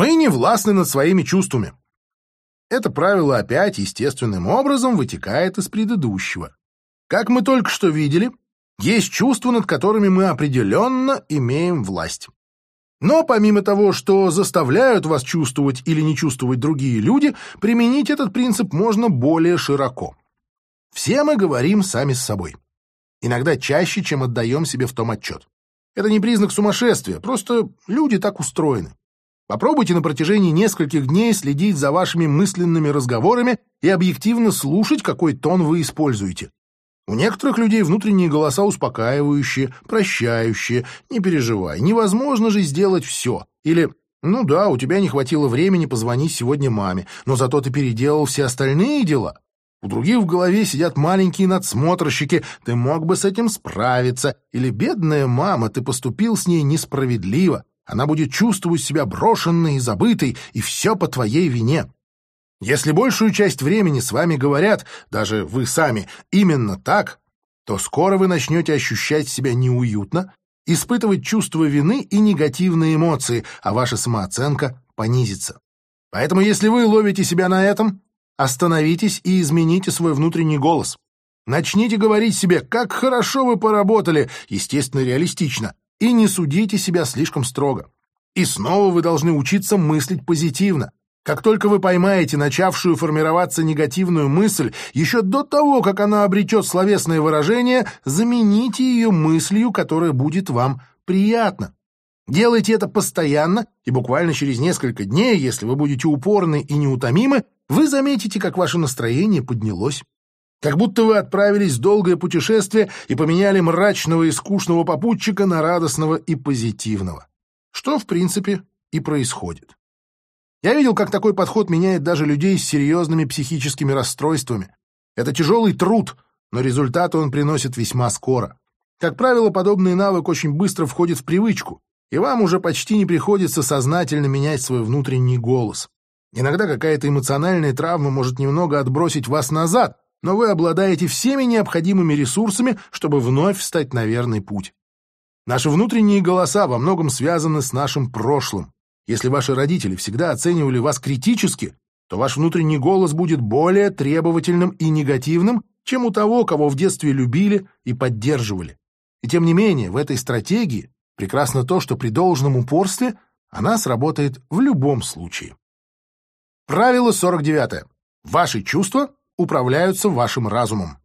Мы не властны над своими чувствами. Это правило опять естественным образом вытекает из предыдущего. Как мы только что видели, есть чувства, над которыми мы определенно имеем власть. Но помимо того, что заставляют вас чувствовать или не чувствовать другие люди, применить этот принцип можно более широко. Все мы говорим сами с собой. Иногда чаще, чем отдаем себе в том отчет. Это не признак сумасшествия, просто люди так устроены. Попробуйте на протяжении нескольких дней следить за вашими мысленными разговорами и объективно слушать, какой тон вы используете. У некоторых людей внутренние голоса успокаивающие, прощающие, не переживай, невозможно же сделать все. Или «Ну да, у тебя не хватило времени позвонить сегодня маме, но зато ты переделал все остальные дела». У других в голове сидят маленькие надсмотрщики, ты мог бы с этим справиться. Или «Бедная мама, ты поступил с ней несправедливо, она будет чувствовать себя брошенной и забытой, и все по твоей вине». Если большую часть времени с вами говорят, даже вы сами, именно так, то скоро вы начнете ощущать себя неуютно, испытывать чувство вины и негативные эмоции, а ваша самооценка понизится. Поэтому если вы ловите себя на этом, остановитесь и измените свой внутренний голос. Начните говорить себе, как хорошо вы поработали, естественно, реалистично, и не судите себя слишком строго. И снова вы должны учиться мыслить позитивно. Как только вы поймаете начавшую формироваться негативную мысль, еще до того, как она обретет словесное выражение, замените ее мыслью, которая будет вам приятна. Делайте это постоянно, и буквально через несколько дней, если вы будете упорны и неутомимы, вы заметите, как ваше настроение поднялось. Как будто вы отправились в долгое путешествие и поменяли мрачного и скучного попутчика на радостного и позитивного. Что, в принципе, и происходит. Я видел, как такой подход меняет даже людей с серьезными психическими расстройствами. Это тяжелый труд, но результаты он приносит весьма скоро. Как правило, подобный навык очень быстро входит в привычку, и вам уже почти не приходится сознательно менять свой внутренний голос. Иногда какая-то эмоциональная травма может немного отбросить вас назад, но вы обладаете всеми необходимыми ресурсами, чтобы вновь встать на верный путь. Наши внутренние голоса во многом связаны с нашим прошлым. Если ваши родители всегда оценивали вас критически, то ваш внутренний голос будет более требовательным и негативным, чем у того, кого в детстве любили и поддерживали. И тем не менее, в этой стратегии прекрасно то, что при должном упорстве она сработает в любом случае. Правило 49. Ваши чувства управляются вашим разумом.